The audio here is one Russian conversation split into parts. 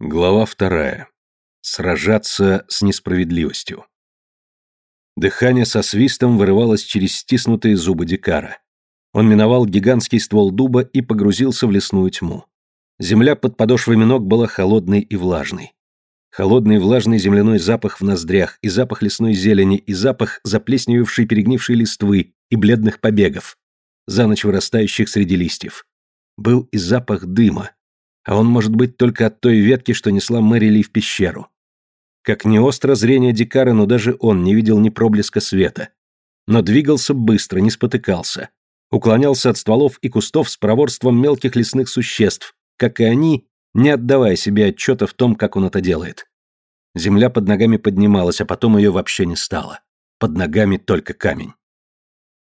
Глава вторая. Сражаться с несправедливостью. Дыхание со свистом вырывалось через стиснутые зубы Дикара. Он миновал гигантский ствол дуба и погрузился в лесную тьму. Земля под подошвами ног была холодной и влажной. Холодный влажный земляной запах в ноздрях, и запах лесной зелени, и запах заплесневевшей перегнившей листвы и бледных побегов, за ночь вырастающих среди листьев. Был и запах дыма, а он может быть только от той ветки, что несла Мэри Ли в пещеру. Как не остро зрение Дикара, но даже он не видел ни проблеска света. Но двигался быстро, не спотыкался. Уклонялся от стволов и кустов с проворством мелких лесных существ, как и они, не отдавая себе отчета в том, как он это делает. Земля под ногами поднималась, а потом ее вообще не стало. Под ногами только камень.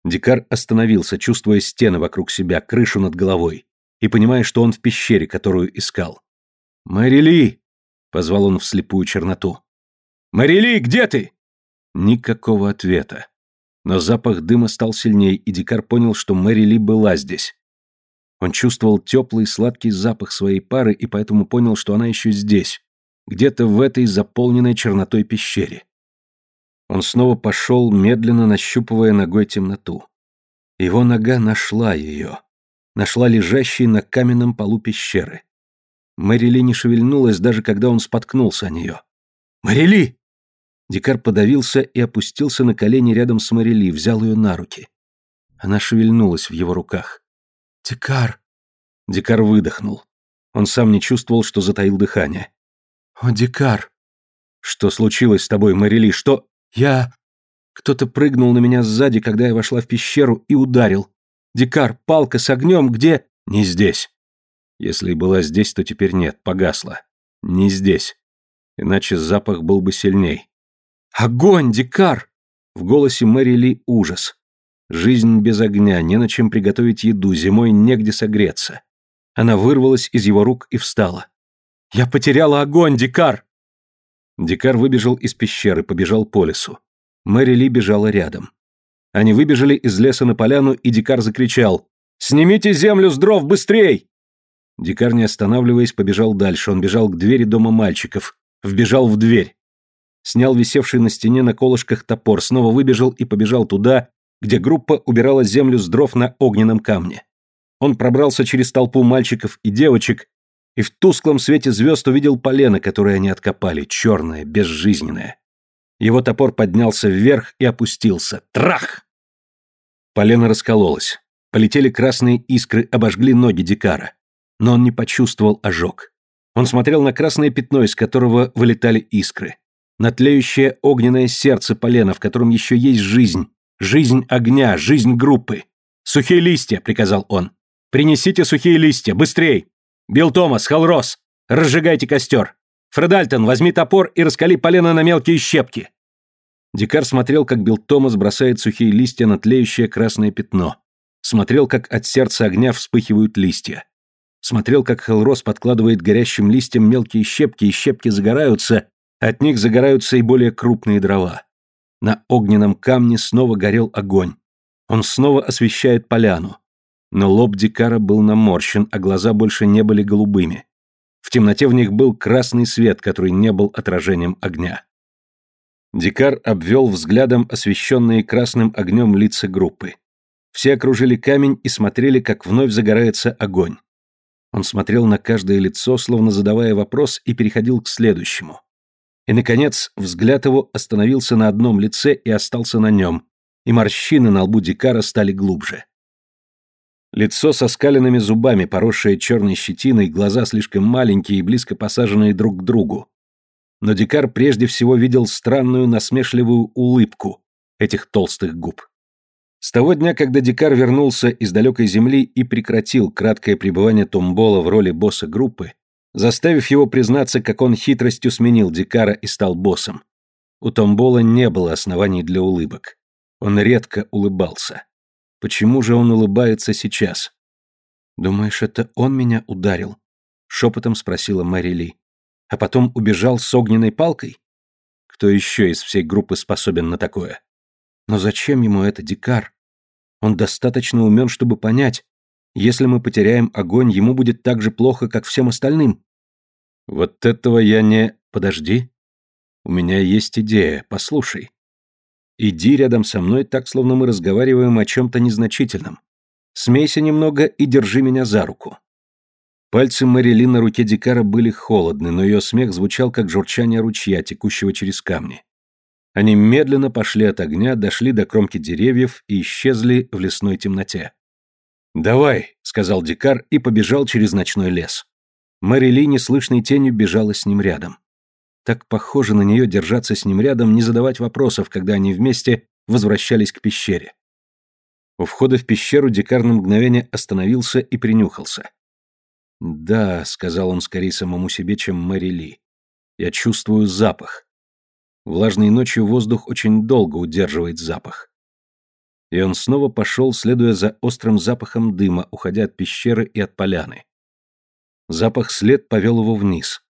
Дикар остановился, чувствуя стены вокруг себя, крышу над головой и понимая, что он в пещере, которую искал. «Мэри Ли!» — позвал он вслепую черноту. «Мэри Ли, где ты?» Никакого ответа. Но запах дыма стал сильней, и Дикар понял, что Мэри Ли была здесь. Он чувствовал теплый сладкий запах своей пары и поэтому понял, что она еще здесь, где-то в этой заполненной чернотой пещере. Он снова пошел, медленно нащупывая ногой темноту. Его нога нашла ее нашла лежащий на каменном полу пещеры. Мэрили не шевельнулась, даже когда он споткнулся о нее. «Мэрили!» Дикар подавился и опустился на колени рядом с Мэрили, взял ее на руки. Она шевельнулась в его руках. «Дикар!» Дикар выдохнул. Он сам не чувствовал, что затаил дыхание. «О, Дикар!» «Что случилось с тобой, Мэрили? Что...» «Я...» Кто-то прыгнул на меня сзади, когда я вошла в пещеру, и ударил. Дикар, палка с огнем, где...» «Не здесь. Если и была здесь, то теперь нет, погасла. Не здесь. Иначе запах был бы сильней». «Огонь, Дикар!» В голосе Мэри Ли ужас. Жизнь без огня, не на чем приготовить еду, зимой негде согреться. Она вырвалась из его рук и встала. «Я потеряла огонь, Дикар!» Дикар выбежал из пещеры, побежал по лесу. Мэри Ли бежала рядом. Они выбежали из леса на поляну, и Дикар закричал «Снимите землю с дров, быстрей!» Дикар, не останавливаясь, побежал дальше. Он бежал к двери дома мальчиков. Вбежал в дверь. Снял висевший на стене на колышках топор, снова выбежал и побежал туда, где группа убирала землю с дров на огненном камне. Он пробрался через толпу мальчиков и девочек, и в тусклом свете звезд увидел полено, которое они откопали, черное, безжизненное. Его топор поднялся вверх и опустился. Трах! Полено раскололось. Полетели красные искры, обожгли ноги Дикара. Но он не почувствовал ожог. Он смотрел на красное пятно, из которого вылетали искры. На тлеющее огненное сердце полена, в котором еще есть жизнь. Жизнь огня, жизнь группы. «Сухие листья!» — приказал он. «Принесите сухие листья! Быстрей! Билл Томас, Халрос! Разжигайте костер! Фредальтон, возьми топор и раскали полено на мелкие щепки. Дикар смотрел, как Билл Томас бросает сухие листья на тлеющее красное пятно. Смотрел, как от сердца огня вспыхивают листья. Смотрел, как Хелрос подкладывает горящим листьям мелкие щепки, и щепки загораются, от них загораются и более крупные дрова. На огненном камне снова горел огонь. Он снова освещает поляну. Но лоб Дикара был наморщен, а глаза больше не были голубыми. Темноте в них был красный свет, который не был отражением огня. Дикар обвел взглядом освещенные красным огнем лица группы. Все окружили камень и смотрели, как вновь загорается огонь. Он смотрел на каждое лицо, словно задавая вопрос, и переходил к следующему. И, наконец, взгляд его остановился на одном лице и остался на нем, и морщины на лбу Дикара стали глубже. Лицо со скаленными зубами, поросшее черной щетиной, глаза слишком маленькие и близко посаженные друг к другу. Но Дикар прежде всего видел странную насмешливую улыбку этих толстых губ. С того дня, когда Дикар вернулся из далекой земли и прекратил краткое пребывание Томбола в роли босса группы, заставив его признаться, как он хитростью сменил Дикара и стал боссом, у Томбола не было оснований для улыбок. Он редко улыбался. Почему же он улыбается сейчас? Думаешь, это он меня ударил? Шепотом спросила Мэри. А потом убежал с огненной палкой? Кто еще из всей группы способен на такое? Но зачем ему это, Дикар? Он достаточно умен, чтобы понять, если мы потеряем огонь, ему будет так же плохо, как всем остальным. Вот этого я не... Подожди. У меня есть идея, послушай. Иди рядом со мной так, словно мы разговариваем о чем-то незначительном. Смейся немного и держи меня за руку. Пальцы Марили на руке Дикара были холодны, но ее смех звучал как журчание ручья, текущего через камни. Они медленно пошли от огня, дошли до кромки деревьев и исчезли в лесной темноте. «Давай», — сказал Дикар и побежал через ночной лес. Марили неслышной тенью бежала с ним рядом. Так похоже на нее держаться с ним рядом, не задавать вопросов, когда они вместе возвращались к пещере. У входа в пещеру Дикар на мгновение остановился и принюхался. «Да», — сказал он скорее самому себе, чем Мэри Ли. «Я чувствую запах. Влажной ночью воздух очень долго удерживает запах». И он снова пошел, следуя за острым запахом дыма, уходя от пещеры и от поляны. Запах след повел его вниз.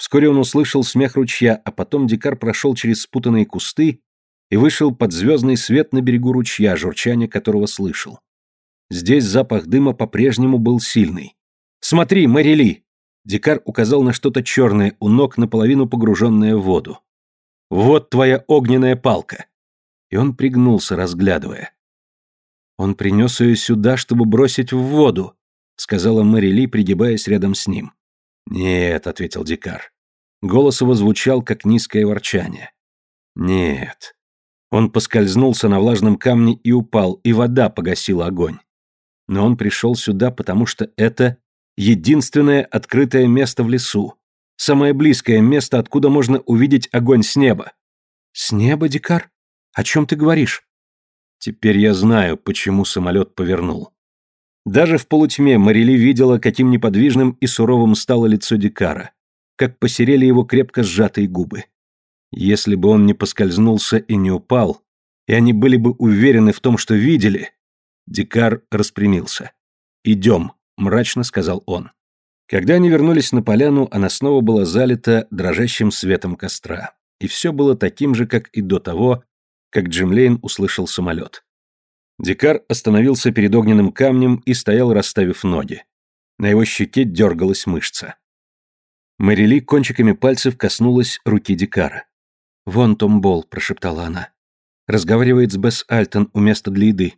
Вскоре он услышал смех ручья, а потом Дикар прошел через спутанные кусты и вышел под звездный свет на берегу ручья, журчание которого слышал. Здесь запах дыма по-прежнему был сильный. «Смотри, Мэри Ли!» Дикар указал на что-то черное у ног, наполовину погруженное в воду. «Вот твоя огненная палка!» И он пригнулся, разглядывая. «Он принес ее сюда, чтобы бросить в воду», сказала Мэри пригибаясь рядом с ним. «Нет», — ответил Дикар. Голос его звучал, как низкое ворчание. «Нет». Он поскользнулся на влажном камне и упал, и вода погасила огонь. Но он пришел сюда, потому что это единственное открытое место в лесу, самое близкое место, откуда можно увидеть огонь с неба. С неба, Дикар? О чем ты говоришь? Теперь я знаю, почему самолет повернул. Даже в полутьме Марили видела, каким неподвижным и суровым стало лицо Дикара, как посерели его крепко сжатые губы. Если бы он не поскользнулся и не упал, и они были бы уверены в том, что видели, Дикар распрямился. «Идем», мрачно сказал он. Когда они вернулись на поляну, она снова была залита дрожащим светом костра. И все было таким же, как и до того, как Джим Лейн услышал самолет. Дикар остановился перед огненным камнем и стоял, расставив ноги. На его щеке дергалась мышца. Мэрили кончиками пальцев коснулась руки Дикара. «Вон Том Болл», — прошептала она. «Разговаривает с Бесс Альтон у места для еды.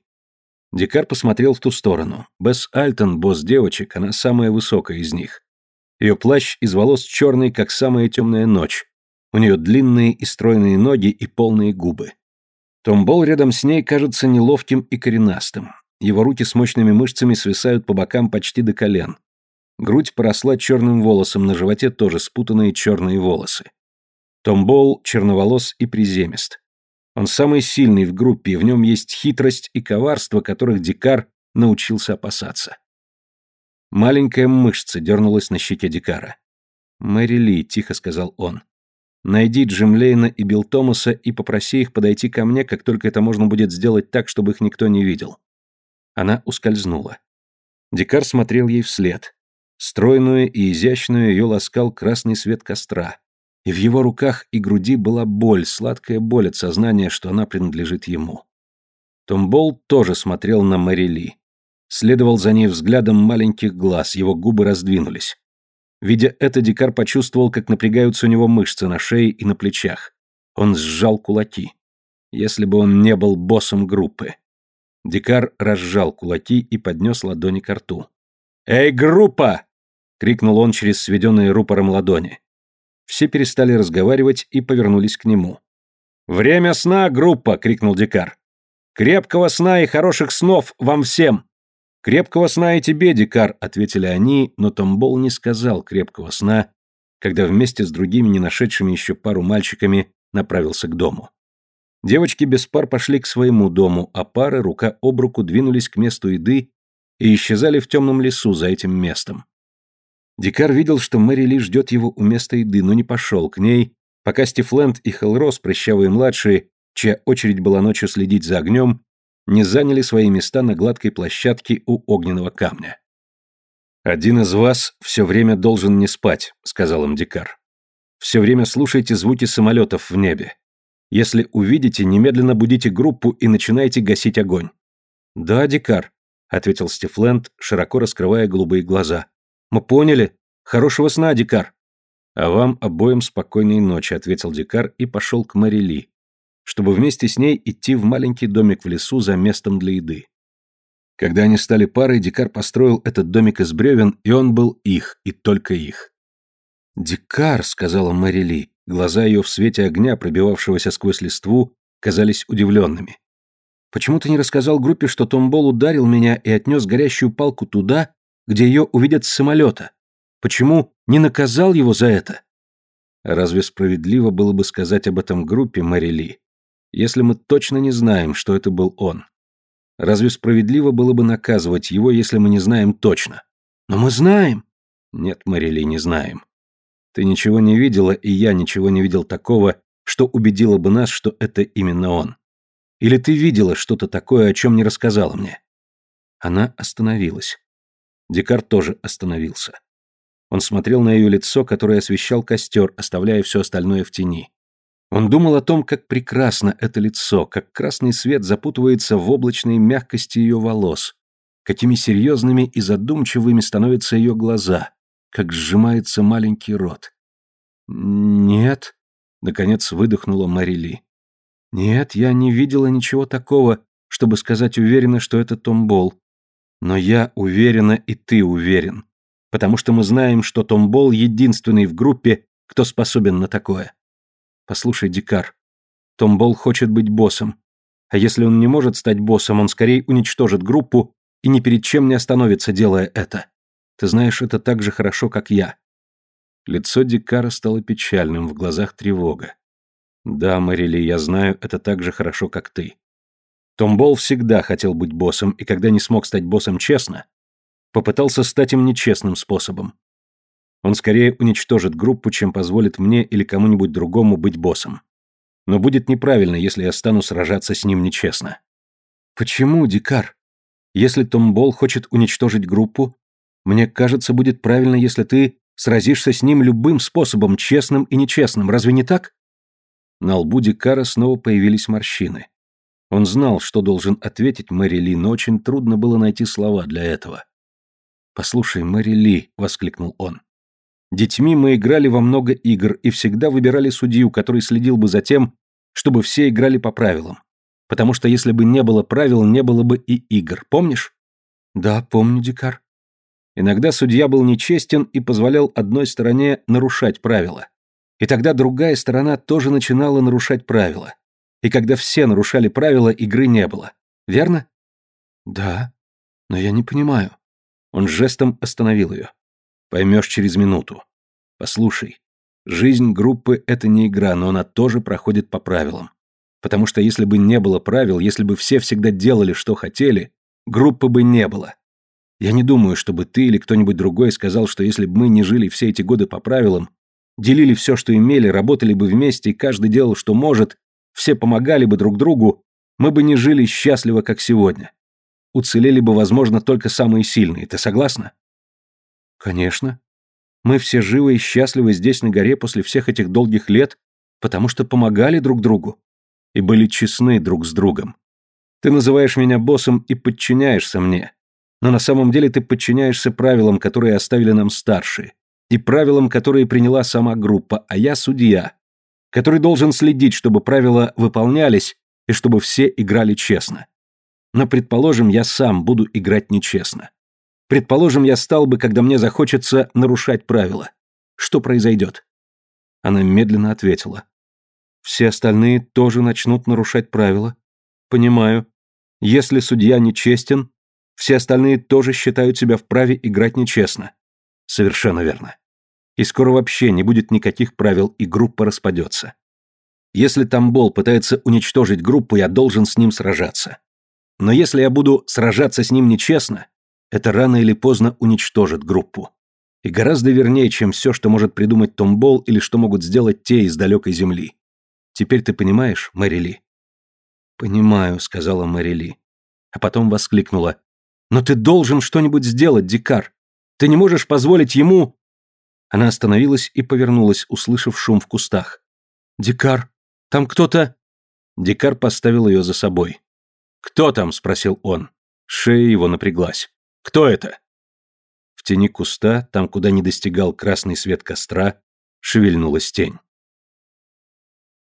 Дикар посмотрел в ту сторону. Бесс Альтон, босс девочек, она самая высокая из них. Ее плащ из волос черный, как самая темная ночь. У нее длинные и стройные ноги и полные губы. Том Болл рядом с ней кажется неловким и коренастым. Его руки с мощными мышцами свисают по бокам почти до колен. Грудь поросла черным волосом, на животе тоже спутанные черные волосы. Том Болл черноволос и приземист. Он самый сильный в группе, и в нем есть хитрость и коварство, которых Дикар научился опасаться. Маленькая мышца дернулась на щеке Дикара. «Мэри Ли», — тихо сказал он, — «найди Джим Лейна и Билл Томаса и попроси их подойти ко мне, как только это можно будет сделать так, чтобы их никто не видел». Она ускользнула. Дикар смотрел ей вслед. Стройную и изящную ее ласкал красный свет костра и в его руках и груди была боль, сладкая боль от сознания, что она принадлежит ему. Том Болл тоже смотрел на Мэри Ли. Следовал за ней взглядом маленьких глаз, его губы раздвинулись. Видя это, Дикар почувствовал, как напрягаются у него мышцы на шее и на плечах. Он сжал кулаки. Если бы он не был боссом группы. Дикар разжал кулаки и поднес ладони к рту. «Эй, группа!» — крикнул он через сведенные рупором ладони. Все перестали разговаривать и повернулись к нему. «Время сна, группа!» — крикнул Дикар. «Крепкого сна и хороших снов вам всем!» «Крепкого сна и тебе, Дикар!» — ответили они, но Томбол не сказал крепкого сна, когда вместе с другими, не нашедшими еще пару мальчиками, направился к дому. Девочки без пар пошли к своему дому, а пары рука об руку двинулись к месту еды и исчезали в темном лесу за этим местом. Дикар видел, что Мэри Ли ждет его у места еды, но не пошел к ней, пока Стифленд и Хелрос, прыщавые-младшие, чья очередь была ночью следить за огнем, не заняли свои места на гладкой площадке у огненного камня. «Один из вас все время должен не спать», — сказал им Дикар. «Все время слушайте звуки самолетов в небе. Если увидите, немедленно будите группу и начинайте гасить огонь». «Да, Дикар», — ответил Стифленд, широко раскрывая голубые глаза. Мы поняли. Хорошего сна, Дикар. А вам обоим спокойной ночи, ответил Дикар и пошел к Мэри Ли, чтобы вместе с ней идти в маленький домик в лесу за местом для еды. Когда они стали парой, Дикар построил этот домик из бревен, и он был их, и только их. «Дикар», — сказала Мэри глаза ее в свете огня, пробивавшегося сквозь листву, казались удивленными. «Почему ты не рассказал группе, что Томбол ударил меня и отнес горящую палку туда, где ее увидят с самолета? Почему не наказал его за это?» Разве справедливо было бы сказать об этом группе, Мэри если мы точно не знаем, что это был он? Разве справедливо было бы наказывать его, если мы не знаем точно? Но мы знаем. Нет, Марили, не знаем. Ты ничего не видела, и я ничего не видел такого, что убедило бы нас, что это именно он. Или ты видела что-то такое, о чем не рассказала мне? Она остановилась. Декарт тоже остановился. Он смотрел на ее лицо, которое освещал костер, оставляя все остальное в тени. Он думал о том, как прекрасно это лицо, как красный свет запутывается в облачной мягкости ее волос, какими серьезными и задумчивыми становятся ее глаза, как сжимается маленький рот. «Нет», — наконец выдохнула Марили. «Нет, я не видела ничего такого, чтобы сказать уверенно, что это Том Бол. Но я уверена, и ты уверен, потому что мы знаем, что Том Бол единственный в группе, кто способен на такое. Послушай, Дикар, Том Болл хочет быть боссом. А если он не может стать боссом, он скорее уничтожит группу и ни перед чем не остановится, делая это. Ты знаешь это так же хорошо, как я». Лицо Дикара стало печальным, в глазах тревога. «Да, Мэрили, я знаю это так же хорошо, как ты. Том Болл всегда хотел быть боссом, и когда не смог стать боссом честно, попытался стать им нечестным способом. Он скорее уничтожит группу, чем позволит мне или кому-нибудь другому быть боссом. Но будет неправильно, если я стану сражаться с ним нечестно. Почему, Дикар? Если Том Болл хочет уничтожить группу, мне кажется, будет правильно, если ты сразишься с ним любым способом, честным и нечестным, разве не так? На лбу Дикара снова появились морщины. Он знал, что должен ответить Мэри Ли, но очень трудно было найти слова для этого. «Послушай, Мэри Ли», — воскликнул он, Детьми мы играли во много игр и всегда выбирали судью, который следил бы за тем, чтобы все играли по правилам. Потому что если бы не было правил, не было бы и игр. Помнишь? Да, помню, Дикар. Иногда судья был нечестен и позволял одной стороне нарушать правила. И тогда другая сторона тоже начинала нарушать правила. И когда все нарушали правила, игры не было. Верно? Да, но я не понимаю. Он жестом остановил ее. Поймешь через минуту. Послушай, жизнь группы — это не игра, но она тоже проходит по правилам. Потому что если бы не было правил, если бы все всегда делали, что хотели, группы бы не было. Я не думаю, чтобы ты или кто-нибудь другой сказал, что если бы мы не жили все эти годы по правилам, делили все, что имели, работали бы вместе, и каждый делал, что может, все помогали бы друг другу, мы бы не жили счастливо, как сегодня. Уцелели бы, возможно, только самые сильные. Ты согласна? Конечно. Мы все живы и счастливы здесь на горе после всех этих долгих лет, потому что помогали друг другу и были честны друг с другом. Ты называешь меня боссом и подчиняешься мне, но на самом деле ты подчиняешься правилам, которые оставили нам старшие, и правилам, которые приняла сама группа, а я судья, который должен следить, чтобы правила выполнялись и чтобы все играли честно. Но, предположим, я сам буду играть нечестно. Предположим, я стал бы, когда мне захочется нарушать правила. Что произойдет? Она медленно ответила. Все остальные тоже начнут нарушать правила. Понимаю. Если судья нечестен, все остальные тоже считают себя вправе играть нечестно. Совершенно верно. И скоро вообще не будет никаких правил, и группа распадется. Если Тамбол пытается уничтожить группу, я должен с ним сражаться. Но если я буду сражаться с ним нечестно, это рано или поздно уничтожит группу. И гораздо вернее, чем все, что может придумать Том Болл или что могут сделать те из далекой земли. Теперь ты понимаешь, Мэри Ли? «Понимаю», — сказала Мэри Ли. А потом воскликнула. «Но ты должен что-нибудь сделать, Дикар. Ты не можешь позволить ему...» Она остановилась и повернулась, услышав шум в кустах. «Дикар, там кто-то...» Дикар поставил ее за собой. «Кто там?» — спросил он. Шея его напряглась. Кто это? В тени куста, там, куда не достигал красный свет костра, шевельнулась тень.